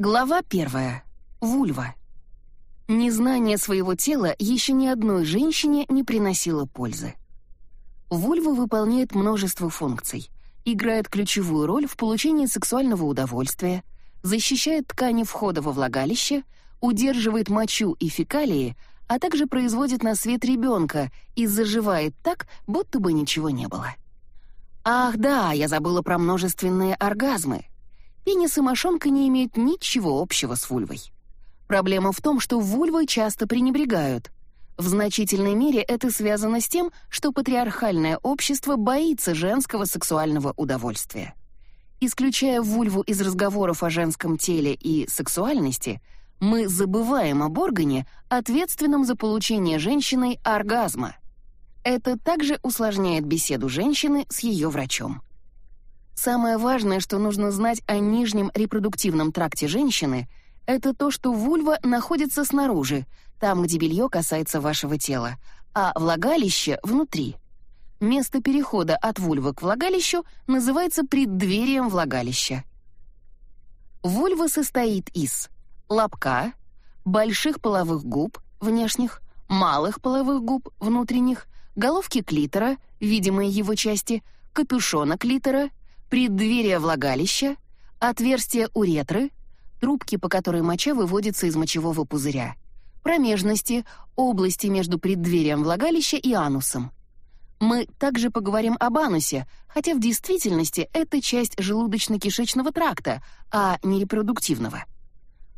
Глава первая. Вульва. Незнание своего тела еще ни одной женщине не приносило пользы. Вульва выполняет множество функций, играет ключевую роль в получении сексуального удовольствия, защищает ткани входа во влагалище, удерживает мочу и фекалии, а также производит на свет ребенка и заживает так, будто бы ничего не было. Ах да, я забыла про множественные оргазмы. Пенис и мошонка не имеют ничего общего с вульвой. Проблема в том, что вульвой часто пренебрегают. В значительной мере это связано с тем, что патриархальное общество боится женского сексуального удовольствия. Исключая вульву из разговоров о женском теле и сексуальности, мы забываем об органе, ответственном за получение женщиной оргазма. Это также усложняет беседу женщины с ее врачом. Самое важное, что нужно знать о нижнем репродуктивном тракте женщины, это то, что вульва находится снаружи, там, где белье касается вашего тела, а влагалище — внутри. Место перехода от вульвы к влагалищу называется преддверием влагалища. Вульва состоит из лобка, больших половых губ, внешних, малых половых губ, внутренних, головки клитора, видимой его части, капюшона клитора, преддверие влагалища, отверстие уретры, трубки, по которой моча выводится из мочевого пузыря, промежности, области между преддверием влагалища и анусом. Мы также поговорим об анусе, хотя в действительности это часть желудочно-кишечного тракта, а не репродуктивного.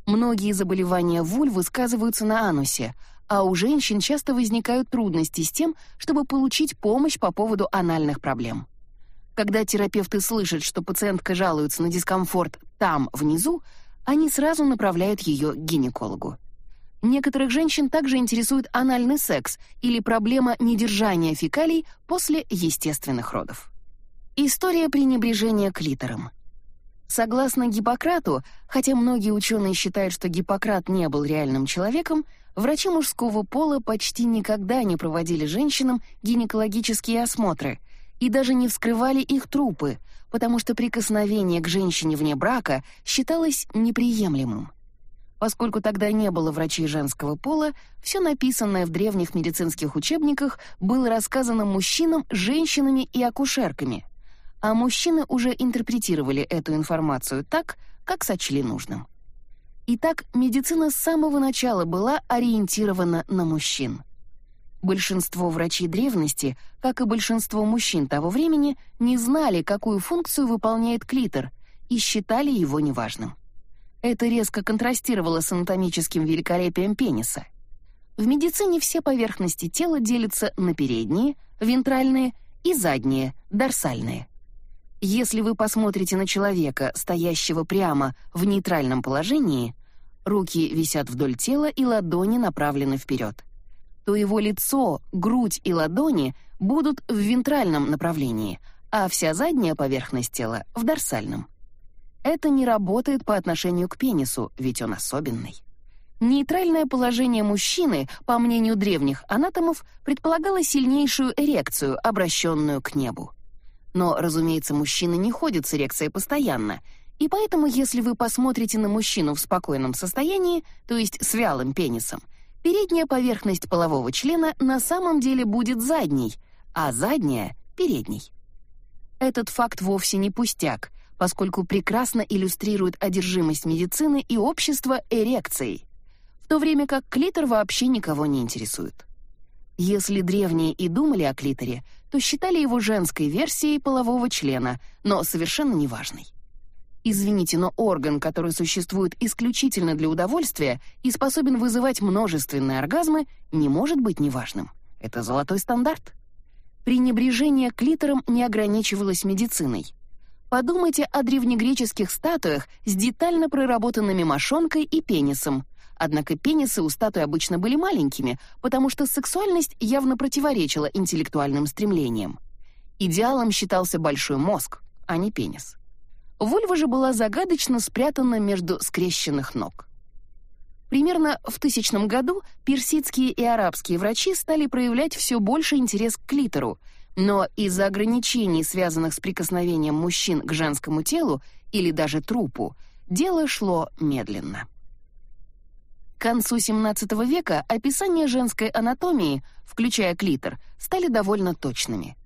Многие заболевания вульвы сказываются на анусе, а у женщин часто возникают трудности с тем, чтобы получить помощь по поводу анальных проблем. Когда терапевты слышат, что пациентка жалуется на дискомфорт там, внизу, они сразу направляют ее к гинекологу. Некоторых женщин также интересует анальный секс или проблема недержания фекалий после естественных родов. История пренебрежения клитором. Согласно Гиппократу, хотя многие ученые считают, что Гиппократ не был реальным человеком, врачи мужского пола почти никогда не проводили женщинам гинекологические осмотры — и даже не вскрывали их трупы, потому что прикосновение к женщине вне брака считалось неприемлемым. Поскольку тогда не было врачей женского пола, все написанное в древних медицинских учебниках было рассказано мужчинам, женщинами и акушерками, а мужчины уже интерпретировали эту информацию так, как сочли нужным. Итак, медицина с самого начала была ориентирована на мужчин. Большинство врачей древности, как и большинство мужчин того времени, не знали, какую функцию выполняет клитор, и считали его неважным. Это резко контрастировало с анатомическим великолепием пениса. В медицине все поверхности тела делятся на передние, вентральные и задние, дорсальные. Если вы посмотрите на человека, стоящего прямо в нейтральном положении, руки висят вдоль тела и ладони направлены вперед то его лицо, грудь и ладони будут в вентральном направлении, а вся задняя поверхность тела — в дорсальном. Это не работает по отношению к пенису, ведь он особенный. Нейтральное положение мужчины, по мнению древних анатомов, предполагало сильнейшую эрекцию, обращенную к небу. Но, разумеется, мужчины не ходят с эрекцией постоянно, и поэтому, если вы посмотрите на мужчину в спокойном состоянии, то есть с вялым пенисом, передняя поверхность полового члена на самом деле будет задней, а задняя — передней. Этот факт вовсе не пустяк, поскольку прекрасно иллюстрирует одержимость медицины и общества эрекцией, в то время как клитор вообще никого не интересует. Если древние и думали о клиторе, то считали его женской версией полового члена, но совершенно неважной. Извините, но орган, который существует исключительно для удовольствия и способен вызывать множественные оргазмы, не может быть неважным. Это золотой стандарт. Пренебрежение клитором не ограничивалось медициной. Подумайте о древнегреческих статуях с детально проработанными мошонкой и пенисом. Однако пенисы у статуй обычно были маленькими, потому что сексуальность явно противоречила интеллектуальным стремлениям. Идеалом считался большой мозг, а не пенис. Вульва же была загадочно спрятана между скрещенных ног. Примерно в тысячном году персидские и арабские врачи стали проявлять все больше интерес к клитору, но из-за ограничений, связанных с прикосновением мужчин к женскому телу или даже трупу, дело шло медленно. К концу XVII века описания женской анатомии, включая клитор, стали довольно точными.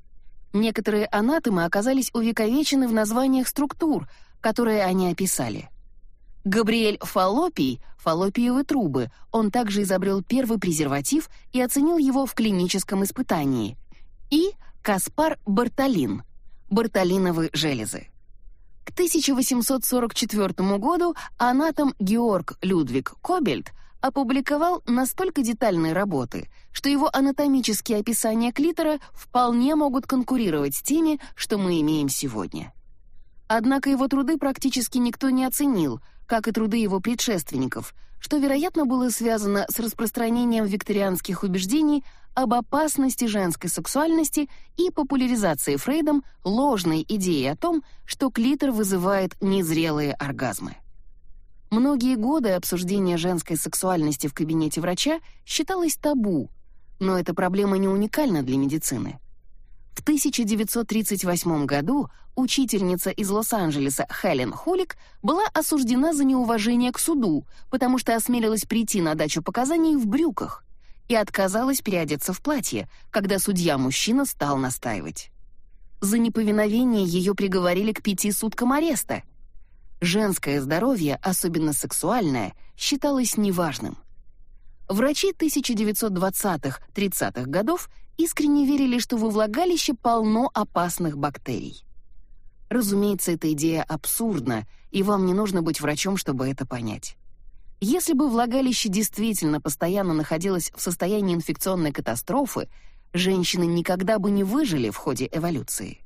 Некоторые анатомы оказались увековечены в названиях структур, которые они описали. Габриэль Фаллопий, фаллопиевы трубы, он также изобрел первый презерватив и оценил его в клиническом испытании. И Каспар Бартолин, бартолиновые железы. К 1844 году анатом Георг Людвиг Кобельт опубликовал настолько детальные работы, что его анатомические описания клитора вполне могут конкурировать с теми, что мы имеем сегодня. Однако его труды практически никто не оценил, как и труды его предшественников, что, вероятно, было связано с распространением викторианских убеждений об опасности женской сексуальности и популяризацией Фрейдом ложной идеи о том, что клитор вызывает незрелые оргазмы. Многие годы обсуждения женской сексуальности в кабинете врача считалось табу, но эта проблема не уникальна для медицины. В 1938 году учительница из Лос-Анджелеса Хелен Холик была осуждена за неуважение к суду, потому что осмелилась прийти на дачу показаний в брюках и отказалась переодеться в платье, когда судья-мужчина стал настаивать. За неповиновение ее приговорили к пяти суткам ареста. Женское здоровье, особенно сексуальное, считалось неважным. Врачи 1920-30-х годов искренне верили, что во влагалище полно опасных бактерий. Разумеется, эта идея абсурдна, и вам не нужно быть врачом, чтобы это понять. Если бы влагалище действительно постоянно находилось в состоянии инфекционной катастрофы, женщины никогда бы не выжили в ходе эволюции.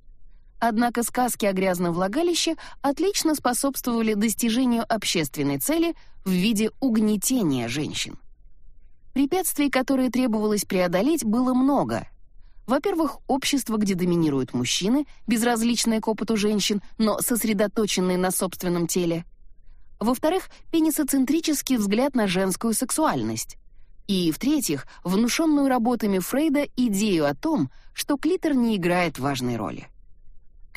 Однако сказки о грязном влагалище отлично способствовали достижению общественной цели в виде угнетения женщин. Препятствий, которые требовалось преодолеть, было много. Во-первых, общество, где доминируют мужчины, безразличные к опыту женщин, но сосредоточенные на собственном теле. Во-вторых, пенисоцентрический взгляд на женскую сексуальность. И, в-третьих, внушенную работами Фрейда идею о том, что клитор не играет важной роли.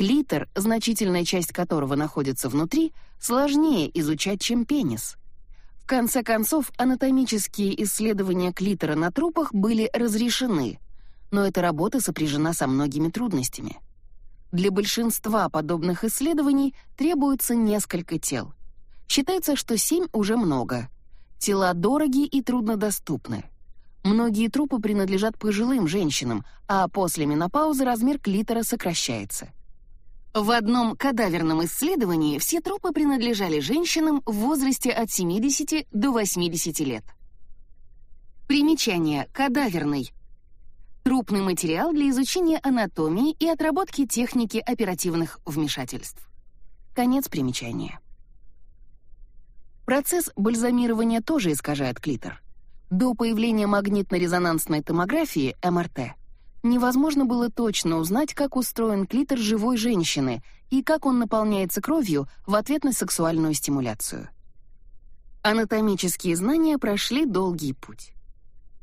Клитор, значительная часть которого находится внутри, сложнее изучать, чем пенис — в конце концов, анатомические исследования клитора на трупах были разрешены, но эта работа сопряжена со многими трудностями. Для большинства подобных исследований требуется несколько тел. Считается, что семь уже много. Тела дороги и труднодоступны. Многие трупы принадлежат пожилым женщинам, а после менопаузы размер клитора сокращается. В одном кадаверном исследовании все трупы принадлежали женщинам в возрасте от 70 до 80 лет. Примечание. Кадаверный. Трупный материал для изучения анатомии и отработки техники оперативных вмешательств. Конец примечания. Процесс бальзамирования тоже искажает клитор. До появления магнитно-резонансной томографии, МРТ, невозможно было точно узнать, как устроен клитор живой женщины и как он наполняется кровью в ответ на сексуальную стимуляцию. Анатомические знания прошли долгий путь.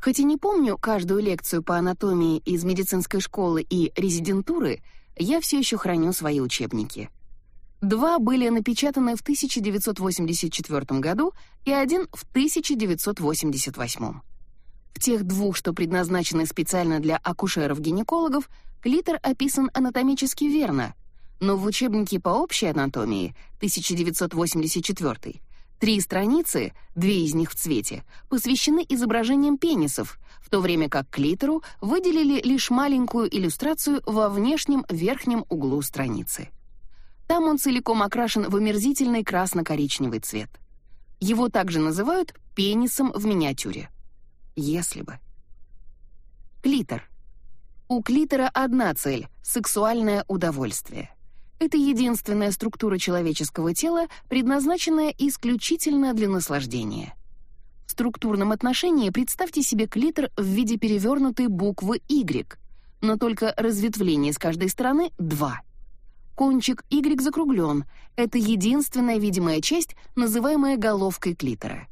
Хоть и не помню каждую лекцию по анатомии из медицинской школы и резидентуры, я все еще храню свои учебники. Два были напечатаны в 1984 году и один в 1988. В тех двух, что предназначены специально для акушеров-гинекологов, клитор описан анатомически верно, но в учебнике по общей анатомии 1984 три страницы, две из них в цвете, посвящены изображениям пенисов, в то время как клитору выделили лишь маленькую иллюстрацию во внешнем верхнем углу страницы. Там он целиком окрашен в омерзительный красно-коричневый цвет. Его также называют пенисом в миниатюре. Если бы. Клитор. У клитора одна цель — сексуальное удовольствие. Это единственная структура человеческого тела, предназначенная исключительно для наслаждения. В структурном отношении представьте себе клитор в виде перевернутой буквы Y, но только разветвление с каждой стороны — два. Кончик Y закруглен. Это единственная видимая часть, называемая головкой клитора.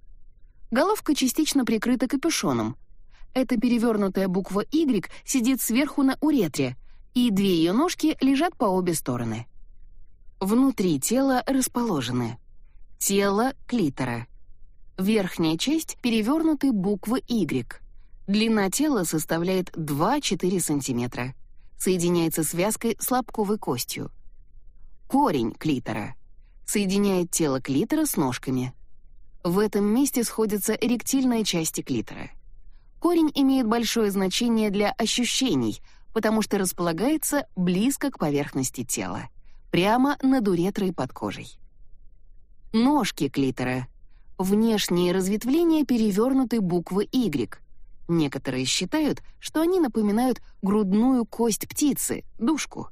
Головка частично прикрыта капюшоном. Эта перевернутая буква Y сидит сверху на уретре, и две ее ножки лежат по обе стороны. Внутри тела расположены Тело клитора. Верхняя часть перевернутой буквы Y. Длина тела составляет 2-4 см. Соединяется связкой с лобковой костью. Корень клитора. Соединяет тело клитора с ножками. В этом месте сходятся эректильные части клитора. Корень имеет большое значение для ощущений, потому что располагается близко к поверхности тела, прямо над уретрой под кожей. Ножки клитора. Внешние разветвления перевернутой буквы Y. Некоторые считают, что они напоминают грудную кость птицы, душку.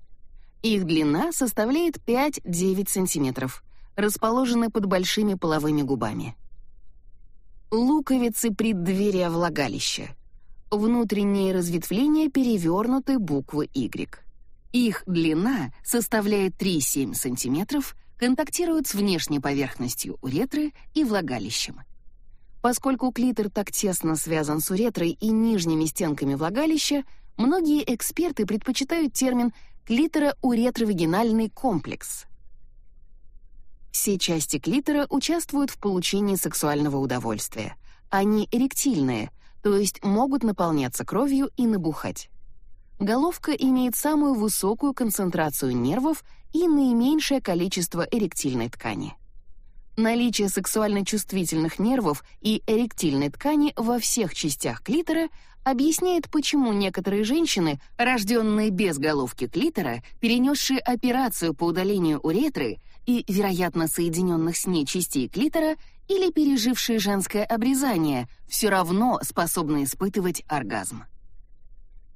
Их длина составляет 5-9 см, расположены под большими половыми губами. Луковицы преддверия влагалища. Внутренние разветвления перевернуты буквы Y. Их длина составляет 3-7 см, контактируют с внешней поверхностью уретры и влагалищем. Поскольку клитор так тесно связан с уретрой и нижними стенками влагалища, многие эксперты предпочитают термин клитороуретровагинальный комплекс. Все части клитора участвуют в получении сексуального удовольствия. Они эректильные, то есть могут наполняться кровью и набухать. Головка имеет самую высокую концентрацию нервов и наименьшее количество эректильной ткани. Наличие сексуально чувствительных нервов и эректильной ткани во всех частях клитора объясняет, почему некоторые женщины, рожденные без головки клитора, перенесшие операцию по удалению уретры, и, вероятно, соединенных с ней частей клитора или пережившие женское обрезание, все равно способны испытывать оргазм.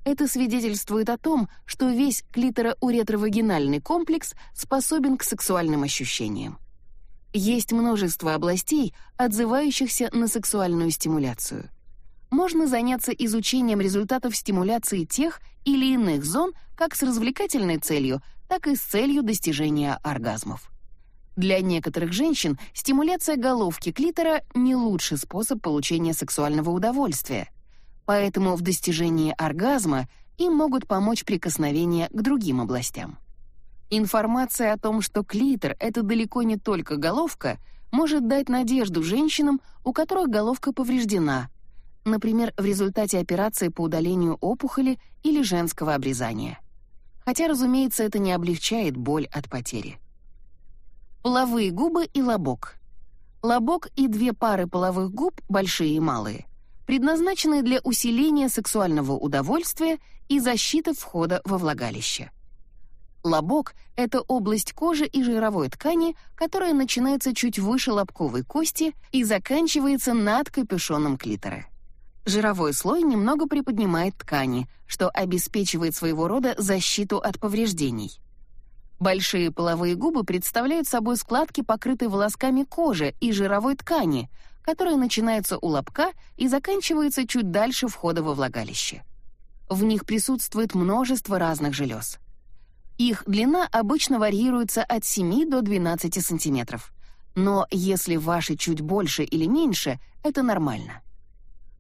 Это свидетельствует о том, что весь клитороуретровагинальный комплекс способен к сексуальным ощущениям. Есть множество областей, отзывающихся на сексуальную стимуляцию. Можно заняться изучением результатов стимуляции тех или иных зон как с развлекательной целью, так и с целью достижения оргазмов. Для некоторых женщин стимуляция головки клитора не лучший способ получения сексуального удовольствия. Поэтому в достижении оргазма им могут помочь прикосновения к другим областям. Информация о том, что клитор — это далеко не только головка, может дать надежду женщинам, у которых головка повреждена, например, в результате операции по удалению опухоли или женского обрезания. Хотя, разумеется, это не облегчает боль от потери. Половые губы и лобок. Лобок и две пары половых губ, большие и малые, предназначены для усиления сексуального удовольствия и защиты входа во влагалище. Лобок — это область кожи и жировой ткани, которая начинается чуть выше лобковой кости и заканчивается над капюшоном клитора. Жировой слой немного приподнимает ткани, что обеспечивает своего рода защиту от повреждений. Большие половые губы представляют собой складки, покрытые волосками кожи и жировой ткани, которая начинается у лобка и заканчивается чуть дальше входа во влагалище. В них присутствует множество разных желез. Их длина обычно варьируется от 7 до 12 сантиметров. Но если ваши чуть больше или меньше, это нормально.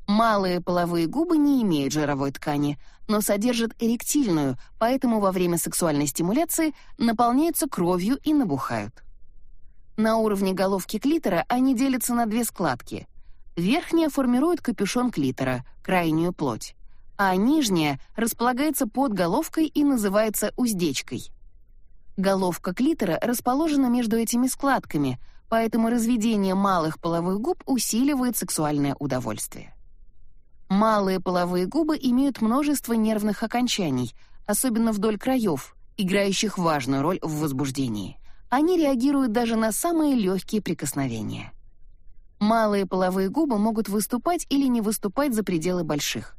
Малые половые губы не имеют жировой ткани, но содержат эректильную, поэтому во время сексуальной стимуляции наполняются кровью и набухают. На уровне головки клитора они делятся на две складки. Верхняя формирует капюшон клитора, крайнюю плоть, а нижняя располагается под головкой и называется уздечкой. Головка клитора расположена между этими складками, поэтому разведение малых половых губ усиливает сексуальное удовольствие. Малые половые губы имеют множество нервных окончаний, особенно вдоль краев, играющих важную роль в возбуждении. Они реагируют даже на самые легкие прикосновения. Малые половые губы могут выступать или не выступать за пределы больших.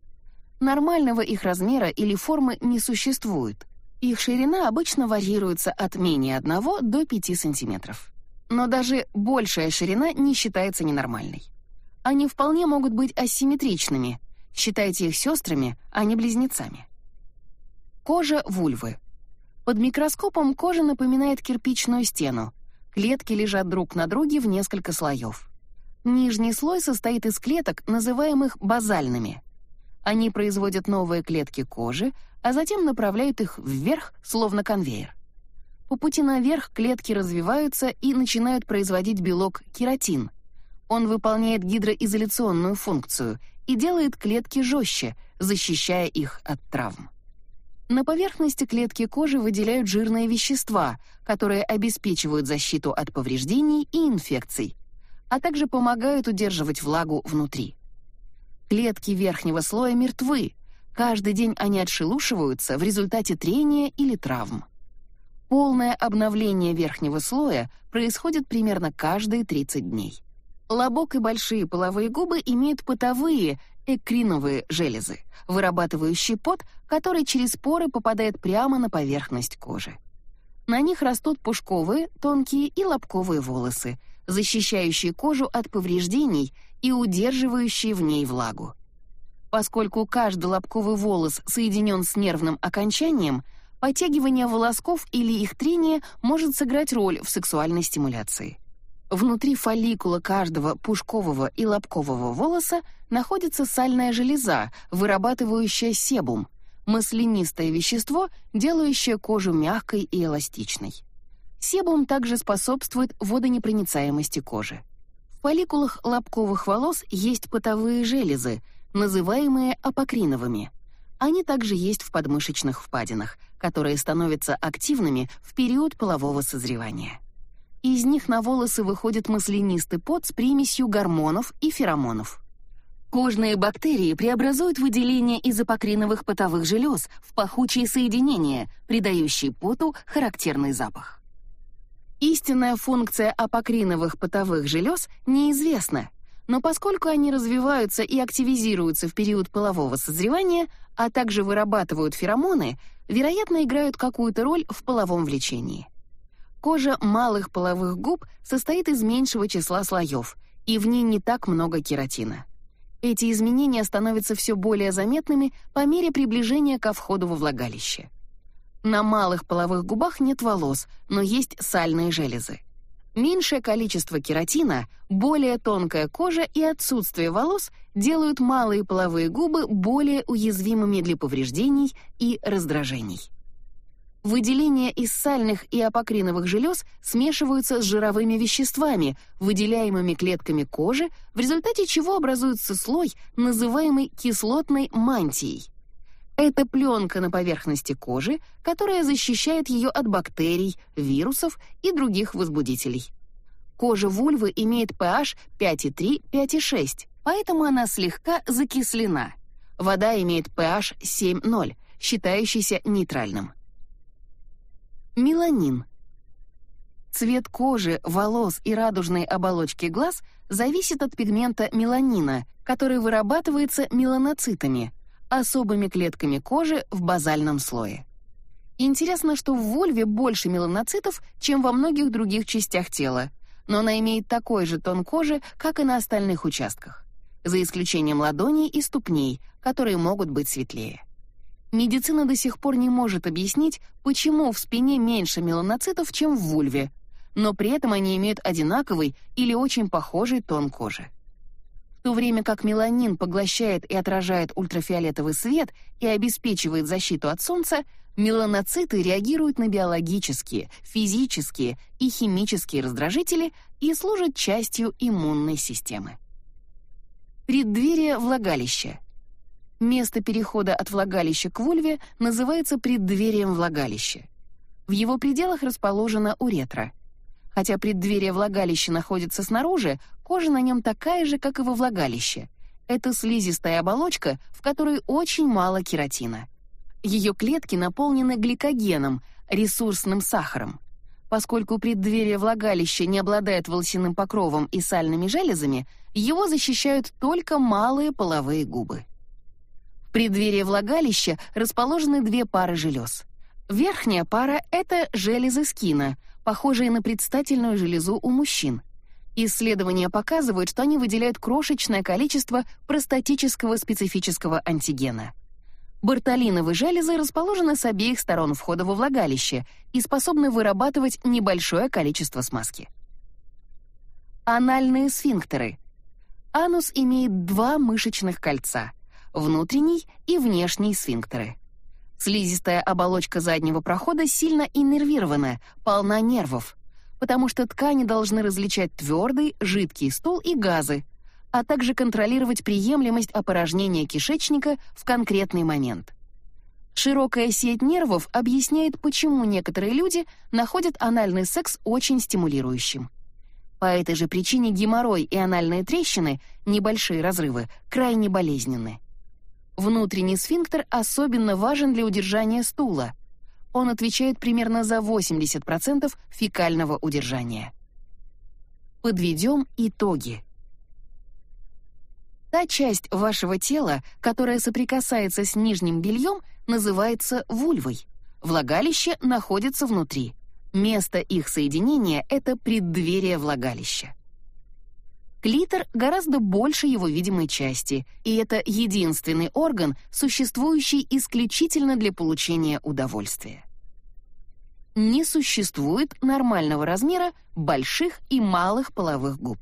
Нормального их размера или формы не существует. Их ширина обычно варьируется от менее 1 до 5 сантиметров. Но даже большая ширина не считается ненормальной. Они вполне могут быть асимметричными. Считайте их сестрами, а не близнецами. Кожа вульвы. Под микроскопом кожа напоминает кирпичную стену. Клетки лежат друг на друге в несколько слоев. Нижний слой состоит из клеток, называемых базальными. Они производят новые клетки кожи, а затем направляют их вверх, словно конвейер. По пути наверх клетки развиваются и начинают производить белок кератин. Он выполняет гидроизоляционную функцию и делает клетки жестче, защищая их от травм. На поверхности клетки кожи выделяют жирные вещества, которые обеспечивают защиту от повреждений и инфекций, а также помогают удерживать влагу внутри. Клетки верхнего слоя мертвы. Каждый день они отшелушиваются в результате трения или травм. Полное обновление верхнего слоя происходит примерно каждые 30 дней. Лобок и большие половые губы имеют потовые, эккриновые железы, вырабатывающие пот, который через поры попадает прямо на поверхность кожи. На них растут пушковые, тонкие и лобковые волосы, защищающие кожу от повреждений и удерживающие в ней влагу. Поскольку каждый лобковый волос соединен с нервным окончанием, подтягивание волосков или их трение может сыграть роль в сексуальной стимуляции. Внутри фолликула каждого пушкового и лобкового волоса находится сальная железа, вырабатывающая себум, маслянистое вещество, делающее кожу мягкой и эластичной. Себум также способствует водонепроницаемости кожи. В фолликулах лобковых волос есть потовые железы, называемые апокриновыми. Они также есть в подмышечных впадинах, которые становятся активными в период полового созревания. Из них на волосы выходит маслянистый пот с примесью гормонов и феромонов. Кожные бактерии преобразуют выделение из апокриновых потовых желез в пахучие соединения, придающие поту характерный запах. Истинная функция апокриновых потовых желез неизвестна, но поскольку они развиваются и активизируются в период полового созревания, а также вырабатывают феромоны, вероятно, играют какую-то роль в половом влечении. Кожа малых половых губ состоит из меньшего числа слоев, и в ней не так много кератина. Эти изменения становятся все более заметными по мере приближения ко входу во влагалище. На малых половых губах нет волос, но есть сальные железы. Меньшее количество кератина, более тонкая кожа и отсутствие волос делают малые половые губы более уязвимыми для повреждений и раздражений. Выделения из сальных и апокриновых желез смешиваются с жировыми веществами, выделяемыми клетками кожи, в результате чего образуется слой, называемый кислотной мантией. Это пленка на поверхности кожи, которая защищает ее от бактерий, вирусов и других возбудителей. Кожа вульвы имеет pH 5,3-5,6, поэтому она слегка закислена. Вода имеет pH 7,0, считающийся нейтральным. Меланин. Цвет кожи, волос и радужной оболочки глаз зависит от пигмента меланина, который вырабатывается меланоцитами, особыми клетками кожи в базальном слое. Интересно, что в вульве больше меланоцитов, чем во многих других частях тела, но она имеет такой же тон кожи, как и на остальных участках, за исключением ладоней и ступней, которые могут быть светлее. Медицина до сих пор не может объяснить, почему в спине меньше меланоцитов, чем в вульве, но при этом они имеют одинаковый или очень похожий тон кожи. В то время как меланин поглощает и отражает ультрафиолетовый свет и обеспечивает защиту от солнца, меланоциты реагируют на биологические, физические и химические раздражители и служат частью иммунной системы. Преддверие влагалища — Место перехода от влагалища к вульве называется преддверием влагалища. В его пределах расположена уретра. Хотя преддверие влагалища находится снаружи, кожа на нем такая же, как и во влагалище. Это слизистая оболочка, в которой очень мало кератина. Ее клетки наполнены гликогеном, ресурсным сахаром. Поскольку преддверие влагалища не обладает волосяным покровом и сальными железами, его защищают только малые половые губы. Преддверии влагалища расположены две пары желез. Верхняя пара — это железы скина, похожие на предстательную железу у мужчин. Исследования показывают, что они выделяют крошечное количество простатического специфического антигена. Бартолиновые железы расположены с обеих сторон входа во влагалище и способны вырабатывать небольшое количество смазки. Анальные сфинктеры. Анус имеет два мышечных кольца — внутренний и внешний сфинктеры. Слизистая оболочка заднего прохода сильно иннервирована, полна нервов, потому что ткани должны различать твердый, жидкий стул и газы, а также контролировать приемлемость опорожнения кишечника в конкретный момент. Широкая сеть нервов объясняет, почему некоторые люди находят анальный секс очень стимулирующим. По этой же причине геморрой и анальные трещины, небольшие разрывы, крайне болезненны. Внутренний сфинктер особенно важен для удержания стула. Он отвечает примерно за 80% фекального удержания. Подведем итоги. Та часть вашего тела, которая соприкасается с нижним бельем, называется вульвой. Влагалище находится внутри. Место их соединения — это преддверие влагалища. Клитор гораздо больше его видимой части, и это единственный орган, существующий исключительно для получения удовольствия. Не существует нормального размера больших и малых половых губ.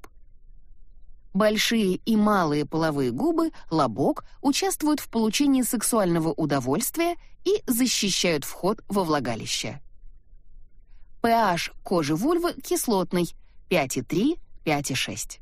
Большие и малые половые губы, лобок, участвуют в получении сексуального удовольствия и защищают вход во влагалище. pH кожи вульвы кислотный 5,3-5,6.